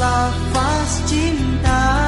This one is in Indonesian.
lafaz cinta.